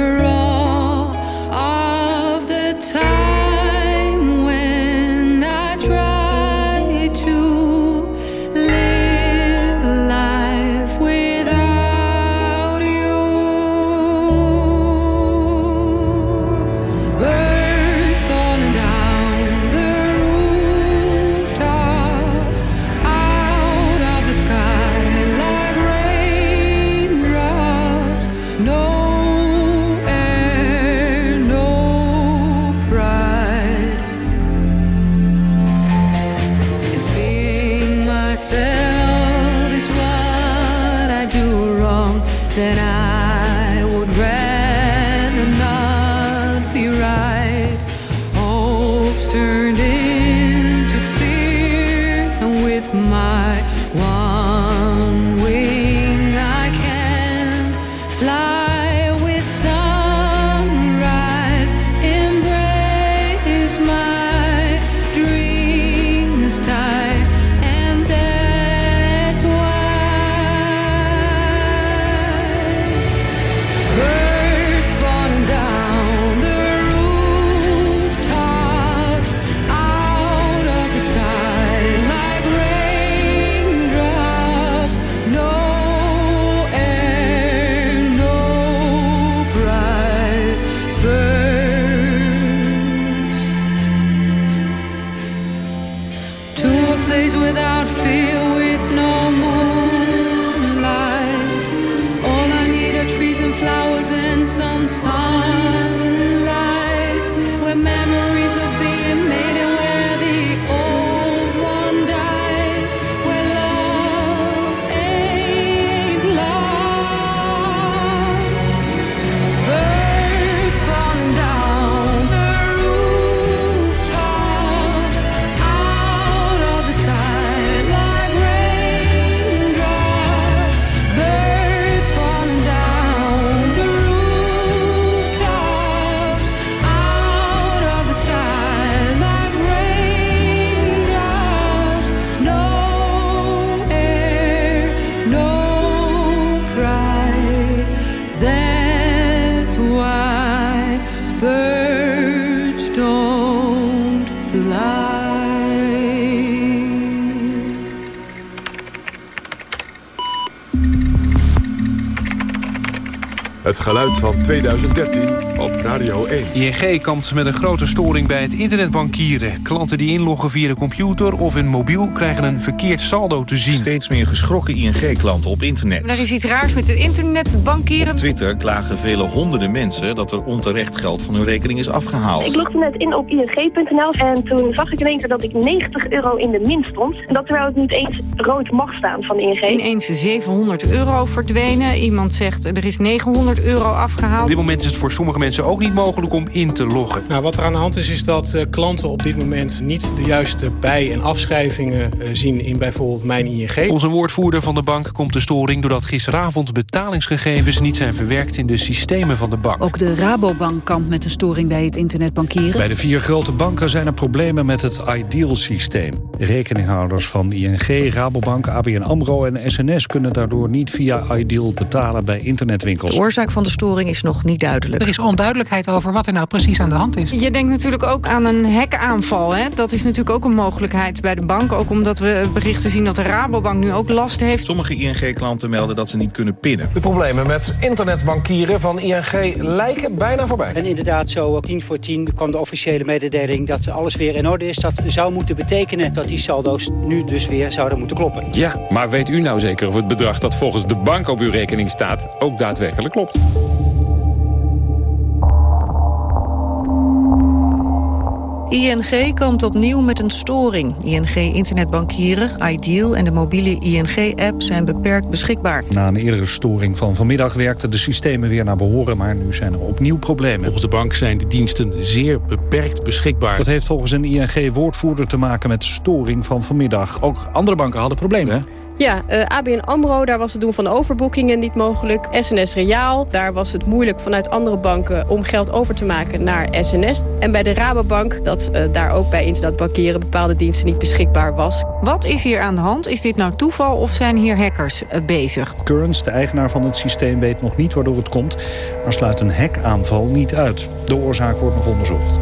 S40: 2013 op Radio 1.
S41: ING kampt met een grote storing bij het internetbankieren. Klanten die inloggen via de computer of hun mobiel... krijgen een verkeerd saldo te zien.
S42: Steeds meer geschrokken ING-klanten op internet.
S43: Er is iets raars met het internetbankieren.
S42: Op Twitter klagen vele honderden mensen dat er onterecht geld van hun rekening is afgehaald.
S44: Ik logde net in op ing.nl en toen zag ik in één keer dat ik 90 euro in de min stond. En dat terwijl het niet eens rood mag staan van ING.
S43: Ineens 700 euro verdwenen. Iemand zegt er is 900 euro afgehaald.
S41: Op dit moment is het voor sommige mensen ook niet mogelijk om in te loggen.
S45: Nou, wat er aan de hand is, is dat eh, klanten op dit moment niet de juiste bij- en afschrijvingen eh, zien in bijvoorbeeld Mijn ING.
S41: Onze woordvoerder van de bank komt de storing doordat gisteravond betalingsgegevens niet zijn verwerkt in de systemen van de bank.
S27: Ook de Rabobank kampt met een storing bij het internetbankieren.
S46: Bij de vier grote banken zijn er problemen met het Ideal-systeem. Rekeninghouders van ING, Rabobank, ABN AMRO en SNS... kunnen daardoor niet via Ideal betalen bij internetwinkels.
S20: De oorzaak van de storing is nog niet duidelijk.
S47: Er is over wat er nou precies aan de hand is.
S43: Je denkt natuurlijk ook aan een hackaanval. Hè? Dat is natuurlijk ook een mogelijkheid bij de bank. Ook omdat we berichten zien dat de Rabobank nu ook last heeft.
S42: Sommige ING-klanten melden dat ze niet kunnen pinnen.
S48: De problemen met internetbankieren van ING lijken bijna voorbij.
S49: En inderdaad, zo tien voor tien kwam de officiële mededeling dat alles weer in orde is. Dat zou moeten betekenen dat die saldo's nu dus weer zouden moeten kloppen.
S12: Ja, maar weet u nou zeker of het bedrag dat volgens de bank op uw rekening staat ook daadwerkelijk klopt?
S20: ING kampt opnieuw met een storing. ING internetbankieren, Ideal en de mobiele ING-app zijn beperkt beschikbaar.
S50: Na een eerdere storing van vanmiddag werkten de systemen weer naar behoren... maar nu zijn er opnieuw problemen.
S51: Volgens de bank zijn de diensten zeer beperkt beschikbaar.
S50: Dat heeft volgens een ING-woordvoerder te maken met de storing van vanmiddag. Ook andere banken hadden problemen, hè?
S43: Ja, uh, ABN AMRO, daar was het doen van overboekingen niet mogelijk. SNS Reaal, daar was het moeilijk vanuit andere banken... om geld over te maken naar SNS. En bij de Rabobank, dat uh, daar ook bij internetbankieren... bepaalde diensten niet beschikbaar was.
S52: Wat is hier aan de hand? Is dit nou toeval of zijn hier hackers uh, bezig?
S50: Currents, de eigenaar van het systeem, weet nog niet waardoor het komt... maar sluit een hackaanval niet uit. De oorzaak wordt nog onderzocht.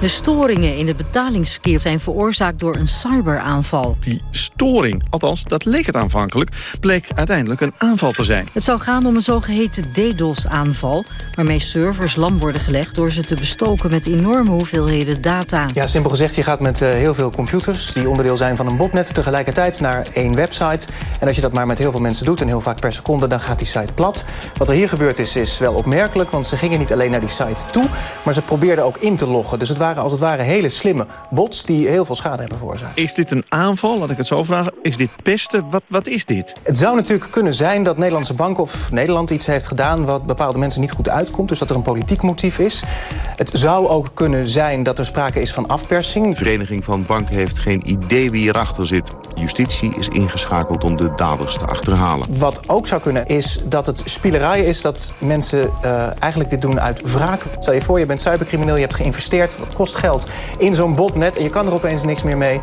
S28: De storingen in het betalingsverkeer zijn veroorzaakt door een cyberaanval.
S53: Die storing, althans dat leek het aanvankelijk, bleek uiteindelijk een aanval te zijn.
S28: Het zou gaan om een zogeheten DDoS-aanval... waarmee servers lam worden gelegd door ze te bestoken met enorme hoeveelheden data.
S54: Ja, simpel gezegd, je gaat met uh, heel veel computers... die onderdeel zijn van een botnet tegelijkertijd naar één website. En als je dat maar met heel veel mensen doet en heel vaak per seconde... dan gaat die site plat. Wat er hier gebeurd is, is wel opmerkelijk... want ze gingen niet alleen naar die site toe... maar ze probeerden ook in te loggen. Dus het waren als het ware hele slimme bots die heel veel schade hebben veroorzaakt.
S53: Is dit een aanval, laat ik het zo vragen? Is dit pesten? Wat, wat is dit?
S54: Het zou natuurlijk kunnen zijn dat Nederlandse Bank of Nederland iets heeft gedaan... wat bepaalde mensen niet goed uitkomt, dus dat er een politiek motief is. Het zou ook kunnen zijn dat er sprake is van afpersing.
S55: De Vereniging van Banken heeft geen idee wie erachter zit. Justitie is ingeschakeld om de daders te achterhalen.
S54: Wat ook zou kunnen is dat het spielerij is dat mensen uh, eigenlijk dit doen uit wraak. Stel je voor, je bent cybercrimineel, je hebt geïnvesteerd, kost geld in zo'n botnet en je kan er opeens niks meer mee.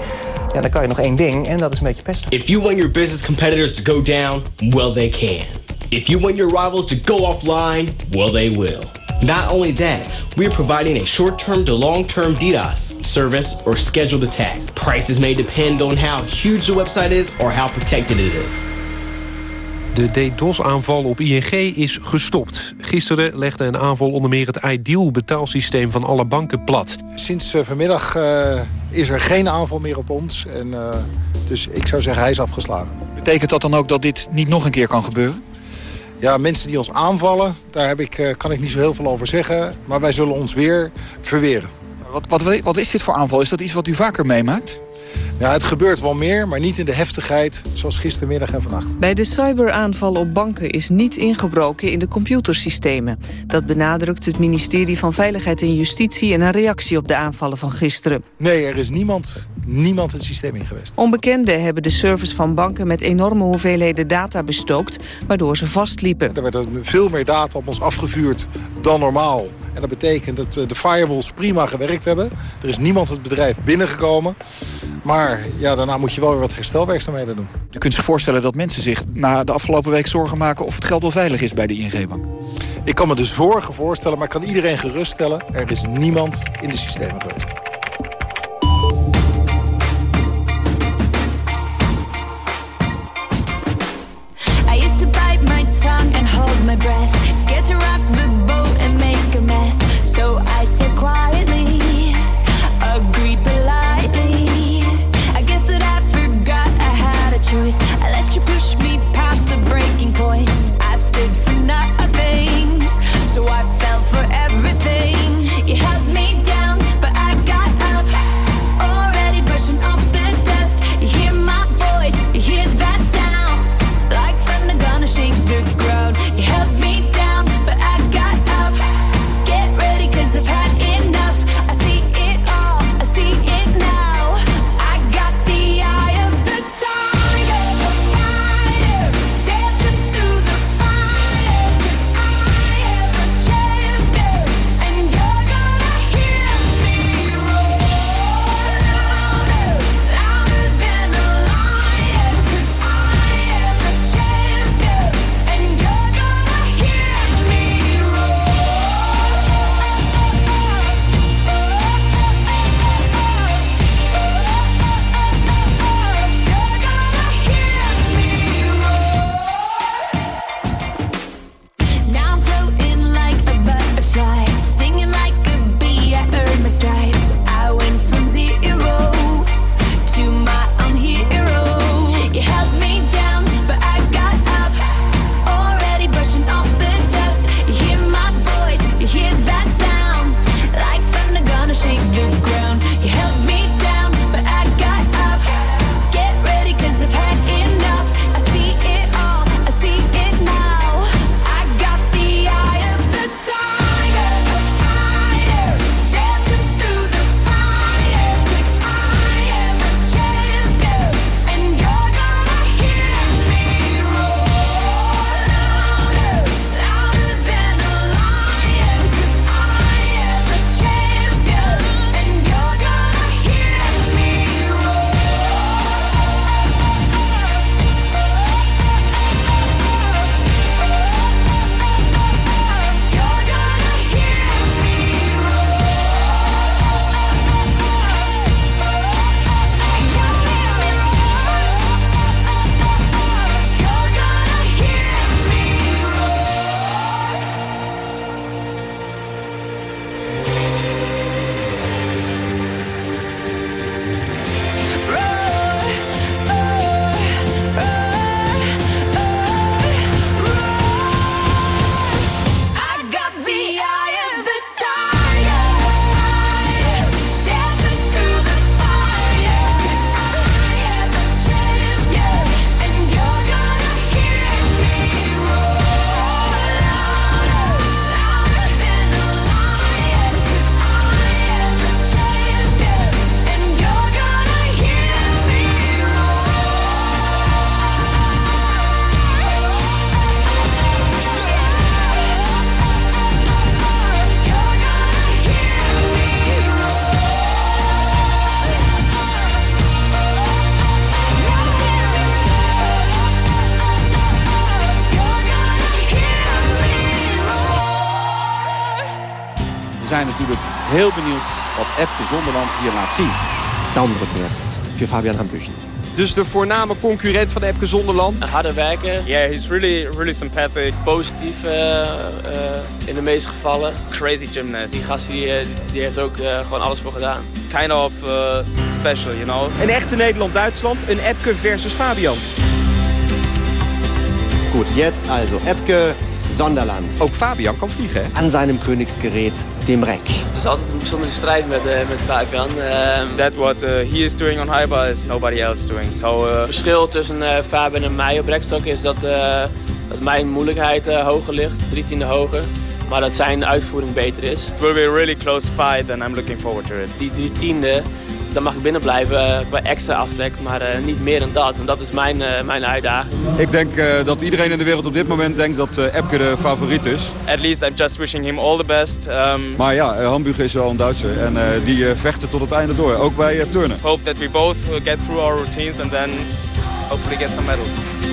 S54: Ja, dan kan je nog één ding en dat is een beetje pesten.
S35: If you want your business competitors to go down, well they can. If you want your rivals to go offline, well they will. Not only that, we are providing a short-term to long-term DDoS service or scheduled attack. Prices may depend on how huge the website is or how protected it is.
S51: De DDoS-aanval op ING is gestopt. Gisteren legde een aanval onder meer het Ideal betaalsysteem van alle banken plat.
S56: Sinds uh, vanmiddag uh, is er geen aanval meer op ons. En, uh, dus ik zou zeggen, hij is afgeslagen.
S57: Betekent dat dan ook dat dit niet nog een keer kan gebeuren?
S56: Ja, mensen die ons aanvallen, daar heb ik, kan ik niet zo heel veel over zeggen. Maar wij zullen ons weer verweren.
S57: Wat, wat, wat is dit voor aanval? Is dat iets wat u vaker meemaakt?
S56: Ja, het gebeurt wel meer, maar niet in de heftigheid zoals gistermiddag en vannacht.
S20: Bij de cyberaanval op banken is niet ingebroken in de computersystemen. Dat benadrukt het ministerie van Veiligheid en Justitie... in een reactie op de aanvallen van gisteren.
S56: Nee, er is niemand, niemand het systeem in geweest.
S20: Onbekenden hebben de servers van banken met enorme hoeveelheden data bestookt... waardoor ze vastliepen.
S56: Er werd veel meer data op ons afgevuurd dan normaal. En dat betekent dat de firewalls prima gewerkt hebben. Er is niemand het bedrijf binnengekomen. Maar ja, daarna moet je wel weer wat herstelwerkzaamheden doen.
S57: U kunt zich voorstellen dat mensen zich na de afgelopen week zorgen maken... of het geld wel veilig is bij de ING-bank?
S56: Ik kan me de zorgen voorstellen, maar ik kan iedereen geruststellen... er is niemand in de systemen geweest.
S58: Heel benieuwd wat Epke Zonderland hier laat zien.
S59: Daumen jetzt für Fabian Hambüchen.
S48: Dus de voorname concurrent van Epke Zonderland.
S60: Een harde werker. Yeah, he's really, really sympathetic. Positief uh, uh, in de meeste gevallen. Crazy gymnast. Die gast die, die heeft ook uh, gewoon alles voor gedaan. Kind of special, you know.
S48: Een echte Nederland-Duitsland. Een Epke versus Fabian.
S59: Goed, jetzt also Epke Zonderland.
S48: Ook Fabian kan vliegen, hè?
S59: An seinem Königsgerät, dem Reck.
S60: Het is altijd een bijzondere strijd met, uh, met Fabian. Uh, that what uh, he is doing on high bar is nobody else doing. So, het verschil tussen Fabian en mij op rekstok is dat, dat mijn moeilijkheid hoger ligt, drie tiende hoger. Maar dat zijn uitvoering beter is. It will be a really close fight and I'm looking forward to it. Die drie tiende dan mag ik binnen blijven qua extra aftrek, maar uh, niet meer dan dat. En dat is mijn, uh, mijn uitdaging.
S58: Ik denk uh, dat iedereen in de wereld op dit moment denkt dat Epke de favoriet is.
S60: At least I'm just wishing him all the best. Um...
S58: Maar ja, Hamburg is wel een Duitser en die vechten tot het einde door, ook bij turnen.
S60: Hope that we both get through our routines and then hopefully get some medals.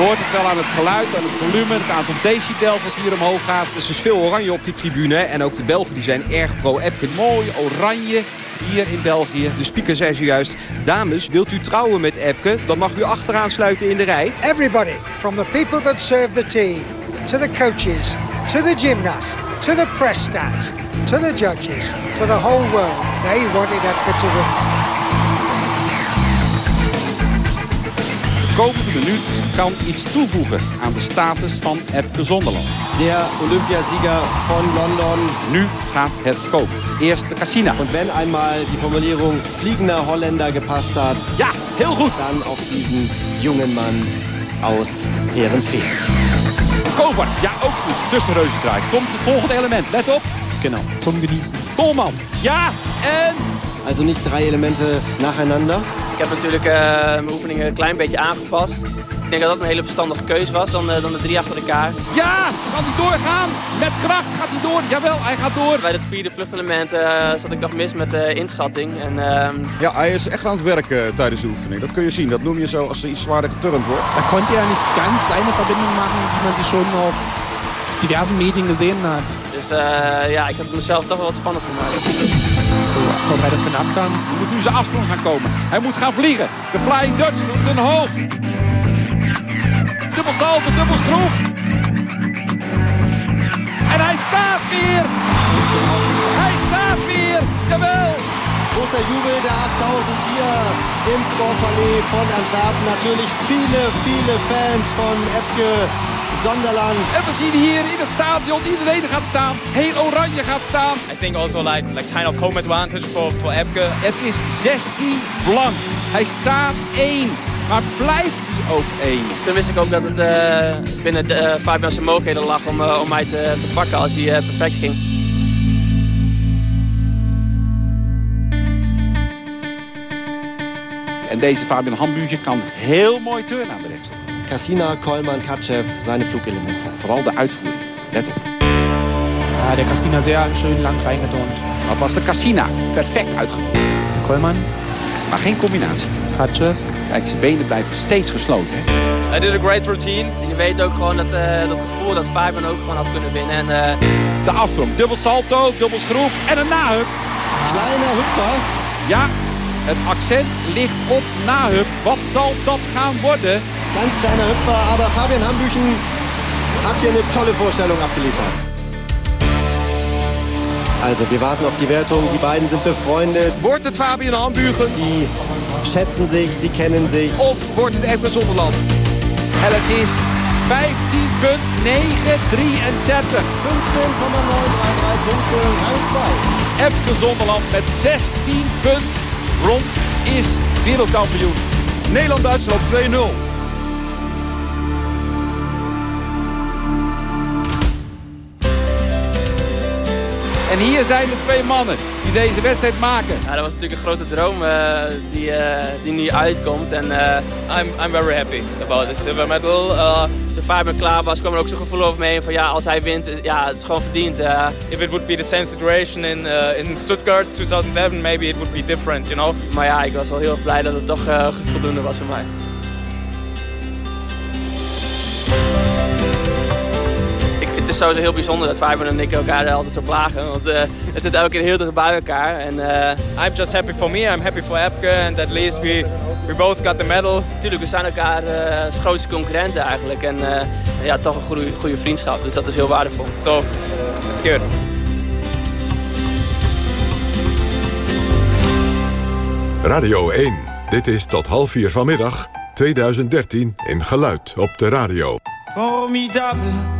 S48: Hoort het wel aan het geluid, aan het volume, het aantal decibels wat hier omhoog gaat. Dus er is veel oranje op die tribune. En ook de Belgen die zijn erg pro-Epke. Mooi oranje hier in België. De speaker zei zojuist, dames, wilt u trouwen met Epke? Dan mag u achteraan sluiten in de rij.
S61: Everybody, from the people that serve the tea, to the coaches, to the gymnasts, to the press staff, to the judges, to the whole world. They wanted Epke to win.
S48: Komende minuut kan iets toevoegen aan de status van Epke Zonderland.
S59: De Olympiasieger van London.
S48: Nu gaat het komen. Eerst de Cassina.
S59: En wenn einmal die Formulierung fliegender Holländer gepasst hat.
S48: Ja, heel goed.
S59: Dan auf diesen jungen Mann aus Ehrenfeer.
S48: Kovac, ja ook goed. Tussen reuzendraai. Komt het volgende element. Let op.
S59: Genau, zum Genießen.
S48: Tolman, ja en...
S59: Also niet drie elementen nacheinander.
S60: Ik heb natuurlijk uh, mijn oefeningen een klein beetje aangepast. Ik denk dat dat een hele verstandige keuze was dan, uh, dan de drie achter elkaar.
S48: Ja, kan hij doorgaan? Met kracht gaat hij door. Jawel, hij gaat door.
S60: Bij het vierde vluchtelement uh, zat ik nog mis met de inschatting. En, ehm,
S58: Ja, hij is echt aan het werken tijdens de oefening. Dat kun je zien. Dat noem je zo als er iets zwaarder geturnd wordt.
S62: Daar kon hij niet ganz seine Verbindung maken, die man zich schon op diverse Medien gezien had.
S60: Dus ja, ik heb het mezelf toch wel wat spannend gemaakt.
S62: Voorbereiding van Afgang.
S48: Er moet nu zijn afsprong gaan komen. Hij moet gaan vliegen. De Flying Dutch doet een hoog. Dubbel salto, dubbel schroef. En hij staat weer. Hij staat weer. Jawel.
S59: Großer Jubel der 8000 hier im Sportpalais von Antwerpen. Natürlich viele, viele Fans von Epke Zonderland.
S48: En we zien hier in het stadion, iedereen gaat staan. Heel oranje gaat staan.
S60: I think also like, like kind of home advantage for, for Epke.
S48: Het is 16 blank. Hij staat 1. Maar blijft hij ook 1?
S60: Toen wist ik ook dat het uh, binnen de, uh, Fabian zijn mogelijkheden lag om, uh, om mij te, te pakken als hij perfect ging.
S48: En deze Fabian Hambuurtje kan heel mooi turnen aan de rechts.
S59: Cassina, Kollmann, Katschev, seine Flugelementen.
S48: Vooral de uitvoering. Let op.
S62: Ja, der Cassina sehr schön lang reingedont.
S48: Dat was de Cassina. Perfect uitgevoerd.
S62: De Kollmann.
S48: Maar geen combinatie.
S62: Katschev.
S48: Kijk, zijn benen blijven steeds gesloten.
S60: Hij did a great routine. En je weet ook gewoon dat, uh, dat gevoel dat Fabian ook gewoon had kunnen winnen. En, uh...
S48: De afsprong. Dubbel salto, dubbel schroef en een nahup.
S59: Kleine hupfer.
S48: Ja, het accent ligt op nahup. Wat zal dat gaan worden?
S59: Ganz kleiner Hüpfer, aber Fabian Hambüchen hat hier eine tolle Vorstellung abgeliefert. Also, wir warten auf die Wertung. Die beiden sind befreundet.
S48: Wordt het Fabian Hambüchen?
S59: Die schätzen sich, die kennen sich.
S48: Of wordt het Epke Zonderland? En het is 15,933.
S59: 15,933 Punkte, rang 2.
S48: Epke Zonderland met 16 punten. Rond is wereldkampioen. Nederland-Duitsland 2-0. Hier zijn de twee mannen die deze wedstrijd maken.
S60: Ja, dat was natuurlijk een grote droom uh, die, uh, die nu uitkomt. En uh, I'm, I'm very happy about the silver medal. de Fabian klaar was, kwam er ook zo'n gevoel over me heen van ja, als hij wint, ja, het is gewoon verdiend. if it would be the same situation in, in Stuttgart 2011, maybe it would be different, you know. Maar ja, ik was wel heel blij dat het toch goed voldoende was voor mij. Sowieso heel bijzonder dat Fabian en ik elkaar altijd zo plagen. Want uh, het zit elke keer heel dicht bij elkaar. En, uh, I'm just happy for me, I'm happy for Epke. And at least we, we both got the medal. Natuurlijk, we zijn elkaar uh, als grootste concurrenten eigenlijk. En ja, toch een goede, goede vriendschap. Dus dat is heel waardevol. So, it's good.
S1: Radio 1. Dit is tot half vier vanmiddag 2013 in Geluid op de radio.
S18: Formidable.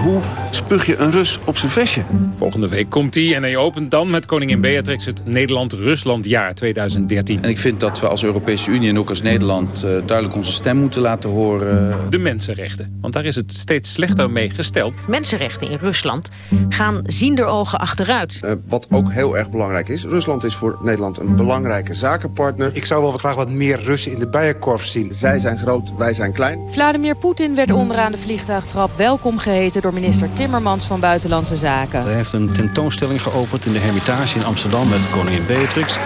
S35: Hoe spug je een Rus op zijn vestje?
S12: Volgende week komt hij en hij opent dan met koningin Beatrix het Nederland-Rusland-jaar 2013.
S63: En ik vind dat we als Europese Unie en ook als Nederland uh, duidelijk onze stem moeten laten horen.
S12: De mensenrechten, want daar is het steeds slechter mee gesteld.
S64: Mensenrechten in Rusland gaan ziender ogen achteruit.
S23: Uh, wat ook heel erg belangrijk is, Rusland is voor Nederland een belangrijke zakenpartner.
S21: Ik zou wel graag wat meer Russen in de bijenkorf zien.
S23: Zij zijn groot, wij zijn klein.
S64: Vladimir Poetin werd onderaan de vliegtuigtrap welkom geheten door minister Timmermans van Buitenlandse Zaken.
S65: Hij heeft een tentoonstelling geopend in de Hermitage in Amsterdam met koningin Beatrix.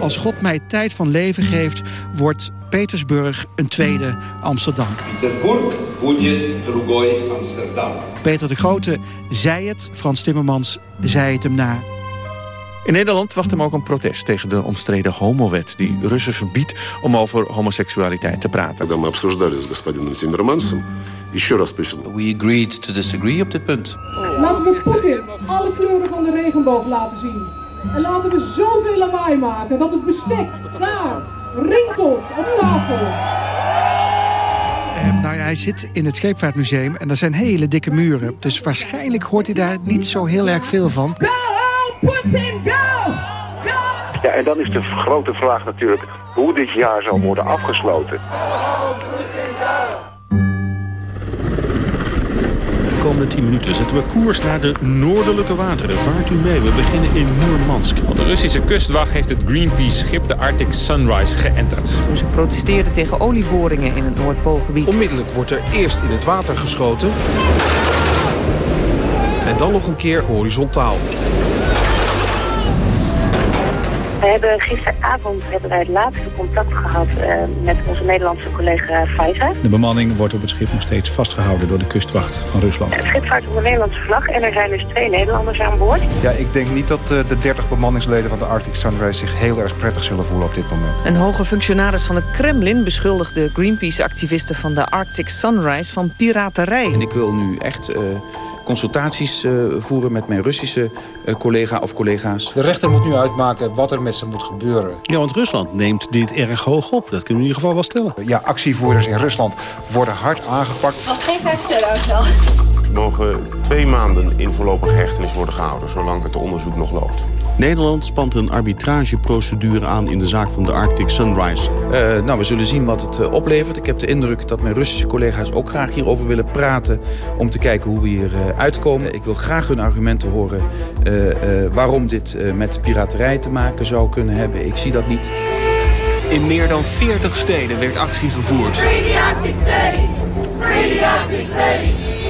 S66: Als God mij tijd van leven geeft, wordt Petersburg een tweede Amsterdam.
S23: Petersburg будет другой Amsterdam.
S66: Peter de Grote zei het, Frans Timmermans zei het hem na.
S35: In Nederland wacht hem ook een protest tegen de omstreden homowet... die Russen verbiedt om over homoseksualiteit te praten.
S67: We
S63: agreed to disagree op dit punt.
S68: Laten we Poetin alle kleuren van de regenboog laten zien. En laten we zoveel lawaai maken dat het bestek daar rinkelt op tafel.
S66: Ehm, nou ja, hij zit in het Scheepvaartmuseum en er zijn hele dikke muren. Dus waarschijnlijk hoort hij daar niet zo heel erg veel van.
S69: Go Putin!
S4: Ja, en dan is de grote vraag natuurlijk hoe dit jaar zal worden afgesloten.
S65: De komende 10 minuten zetten we koers naar de noordelijke wateren. Vaart u mee, we beginnen in Moermansk.
S12: Want de Russische kustwacht heeft het Greenpeace-schip de Arctic Sunrise geënterd.
S20: Toen ze protesteerden tegen olieboringen in het Noordpoolgebied.
S25: Onmiddellijk wordt er eerst in het water geschoten. En dan nog een keer horizontaal.
S70: We hebben gisteravond hebben wij het laatste contact gehad uh, met onze Nederlandse collega Faiza.
S2: De bemanning wordt op het schip nog steeds vastgehouden door de kustwacht van Rusland.
S70: Het schip vaart onder Nederlandse vlag en er zijn dus twee Nederlanders aan boord.
S21: Ja, ik denk niet dat uh, de 30 bemanningsleden van de Arctic Sunrise zich heel erg prettig zullen voelen op dit moment.
S20: Een hoge functionaris van het Kremlin beschuldigt de Greenpeace-activisten van de Arctic Sunrise van piraterij.
S63: En ik wil nu echt... Uh, consultaties uh, voeren met mijn Russische uh, collega of collega's.
S21: De rechter moet nu uitmaken wat er met ze moet gebeuren.
S2: Ja, want Rusland neemt dit erg hoog op. Dat kunnen we in ieder geval wel stellen.
S21: Ja, actievoerders in Rusland worden hard aangepakt.
S70: Het was geen vijf sterren hotel.
S71: Mogen twee maanden in voorlopige hechtenis worden gehouden... zolang het onderzoek nog loopt.
S72: Nederland spant een arbitrageprocedure aan in de zaak van de Arctic Sunrise.
S63: Uh, nou, we zullen zien wat het uh, oplevert. Ik heb de indruk dat mijn Russische collega's ook graag hierover willen praten... om te kijken hoe we hier uh, uitkomen. Ik wil graag hun argumenten horen waarom dit met piraterij te maken zou kunnen hebben. Ik zie dat niet.
S73: In meer dan 40 steden werd actie gevoerd.
S69: Free the Arctic Day! Free the Arctic Day!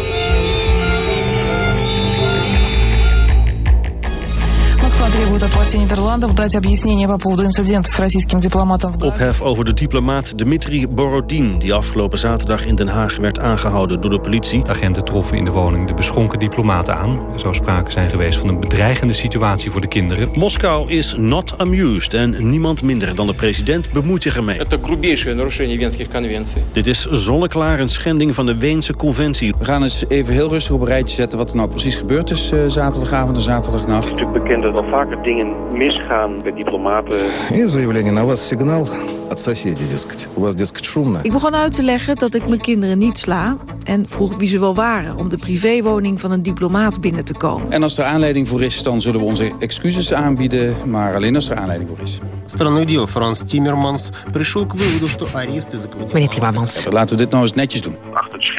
S20: Москва требует от властей Нидерландов дать объяснение по поводу инцидента с российским дипломатом в
S65: Ophef over de diplomaat Dmitri Borodin... die afgelopen zaterdag in Den Haag werd aangehouden door de politie.
S2: Agenten troffen in de woning de beschonken diplomaat aan. Er zou sprake zijn geweest van een bedreigende situatie voor de kinderen.
S65: Moskou is not amused en niemand minder dan de president bemoeit zich ermee. Dit is zonneklaar een schending van de Weense conventie.
S63: We gaan eens even heel rustig op een rijtje zetten... wat er nou precies gebeurd is uh, zaterdagavond en zaterdagnacht.
S4: Het is natuurlijk bekend dat al vaker dingen misgaan bij diplomaten.
S23: И заявление на вас сигнал от соседей, дескать. У вас, дескать, шумно.
S20: Ik begon uit te leggen dat ik mijn kinderen niet sla... en vroeg wie ze wel waren om de privéwoning van een diplomaat binnen te komen.
S63: En als er aanleiding voor is, dan zullen we onze excuses aanbieden... maar alleen als er aanleiding voor is.
S23: Странных дел Франс Тиммерманс пришел к выводу, что areст is
S20: Meneer Timmermans.
S63: Ja, laten we dit nou eens netjes doen.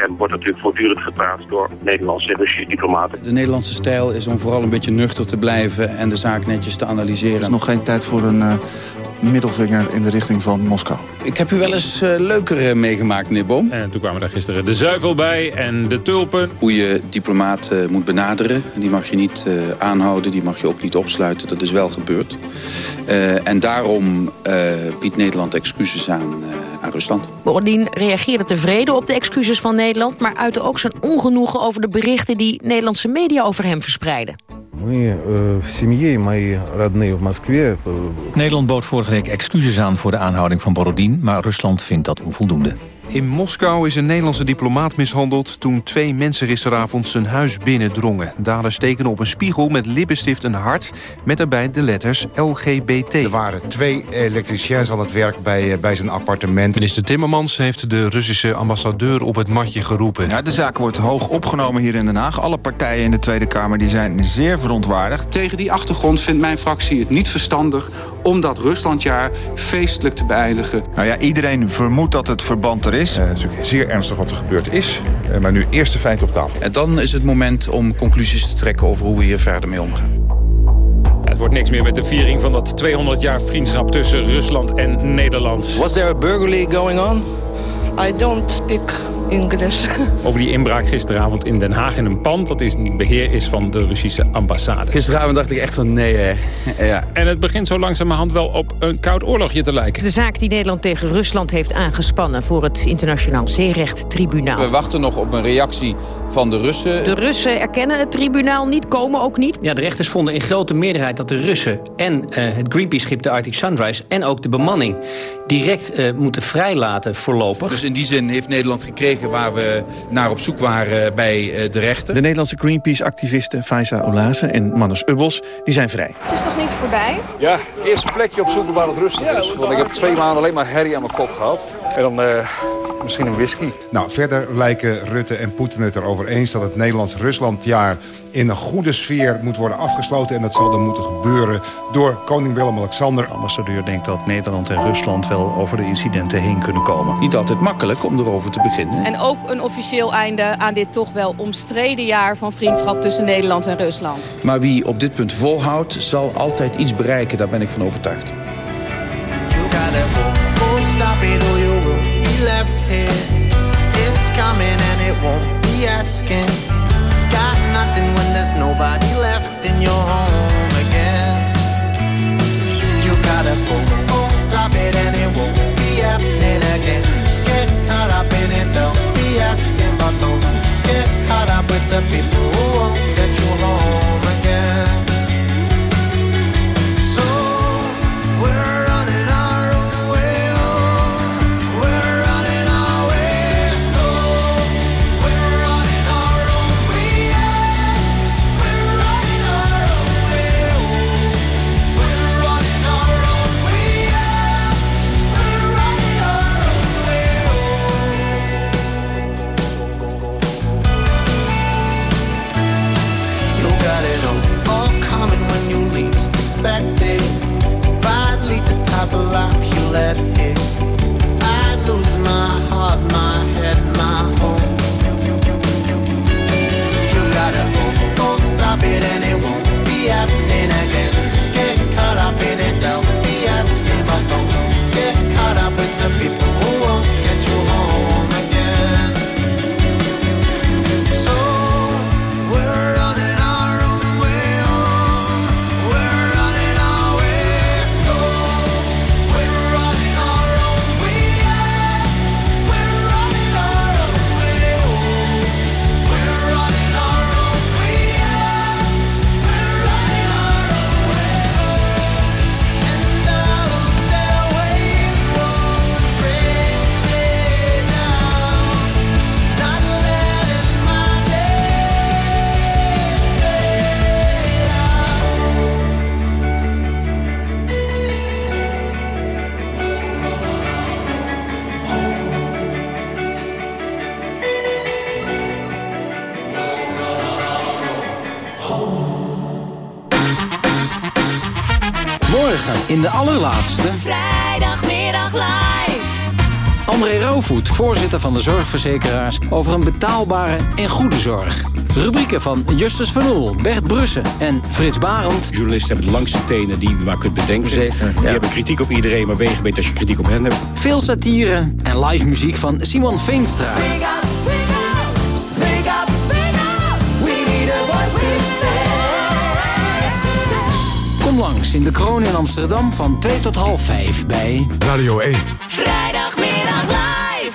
S4: Scherm wordt natuurlijk voortdurend gepraat door Nederlandse en Russische diplomaten.
S63: De Nederlandse stijl is om vooral een beetje nuchter te blijven... en de zaak netjes te analyseren.
S23: Het is nog geen tijd voor een uh, middelvinger in de richting van Moskou.
S63: Ik heb u wel eens uh, leuker uh, meegemaakt, meneer Boom.
S12: En toen kwamen daar gisteren de zuivel bij en de tulpen.
S63: Hoe je diplomaat uh, moet benaderen. Die mag je niet aanhouden, die mag je ook niet opsluiten. Dat is wel gebeurd. en daarom biedt Nederland excuses aan, aan Rusland.
S20: Borodin reageerde tevreden op de excuses van Nederland... maar uitte ook zijn ongenoegen over de berichten die Nederlandse media over hem verspreiden.
S23: Мы в семье, мои родные в Москве.
S2: Nederland bood vorige week excuses aan voor de aanhouding van Borodin... maar Rusland vindt dat onvoldoende.
S74: In Moskou is een Nederlandse diplomaat mishandeld... toen twee mensen gisteravond zijn huis binnendrongen. Daders tekenen op een spiegel met lippenstift een hart... met daarbij de letters LGBT.
S21: Er waren twee elektriciens aan het werk bij, bij zijn appartement.
S74: Minister Timmermans heeft de Russische ambassadeur op het matje geroepen.
S35: Ja, de zaak wordt hoog opgenomen hier in Den Haag. Alle partijen in de Tweede Kamer die zijn zeer verontwaardigd.
S63: Tegen die achtergrond vindt mijn fractie het niet verstandig... om dat Ruslandjaar feestelijk te beëindigen.
S35: Nou ja, iedereen vermoedt dat het verband is.
S21: Uh, het is natuurlijk zeer ernstig wat er gebeurd is. Uh, maar nu eerst de feiten op tafel.
S63: En dan is het moment om conclusies te trekken over hoe we hier verder mee omgaan.
S12: Het wordt niks meer met de viering van dat 200 jaar vriendschap tussen Rusland en Nederland.
S75: Was there a burglary going on?
S70: I don't speak English.
S12: Over die inbraak gisteravond in Den Haag in een pand... dat is in beheer is van de Russische ambassade.
S63: Gisteravond dacht ik echt van nee, hè. Ja.
S12: En het begint zo langzamerhand wel op een koud oorlogje te lijken.
S20: De zaak die Nederland tegen Rusland heeft aangespannen... voor het Internationaal Zeerechttribunaal.
S63: We wachten nog op een reactie van de Russen.
S20: De Russen erkennen het tribunaal niet, komen ook niet.
S76: Ja, de rechters vonden in grote meerderheid dat de Russen... en uh, het Greenpeace-schip de Arctic Sunrise... en ook de bemanning direct uh, moeten vrijlaten voorlopig.
S63: Dus in die zin heeft Nederland gekregen waar we naar op zoek waren bij de rechter.
S65: De Nederlandse Greenpeace-activisten Faisa Olaze en Mannes Ubbels die zijn vrij.
S20: Het is nog niet voorbij.
S7: Ja, eerst een plekje op zoek waar het rustig is. Want ik heb twee maanden alleen maar herrie aan mijn kop gehad. En dan uh, misschien een whisky.
S21: Nou, verder lijken Rutte en Poetin het erover eens... dat het Nederlands-Ruslandjaar in een goede sfeer moet worden afgesloten. En dat zal dan moeten gebeuren door koning Willem-Alexander.
S77: De ambassadeur denkt dat Nederland en Rusland wel over de incidenten heen kunnen komen.
S63: Niet altijd makkelijk om erover te beginnen.
S68: En ook een officieel einde aan dit toch wel omstreden jaar van vriendschap tussen Nederland en Rusland.
S63: Maar wie op dit punt volhoudt, zal altijd iets bereiken. Daar ben ik van overtuigd.
S59: stop it or you will be left here. It's coming and it won't be asking. Got nothing when there's nobody left in your home again. You gotta go, oh, stop it and it won't be happening again. Get caught up in it, they'll be asking, but don't get caught up with the people who won't
S76: van de zorgverzekeraars... over een betaalbare en goede zorg. Rubrieken van Justus van Oel, Bert Brussen en Frits Barend.
S65: Journalisten hebben de langste tenen die je maar kunt bedenken.
S76: Zeker,
S65: Die hebben kritiek op iedereen, maar wegen beter als je kritiek op hen hebt.
S76: Veel satire en live muziek van Simon Veenstra.
S56: Speak up, speak up. We need a voice to say.
S76: Kom langs in de Kroon in Amsterdam van 2 tot half 5 bij...
S1: Radio 1.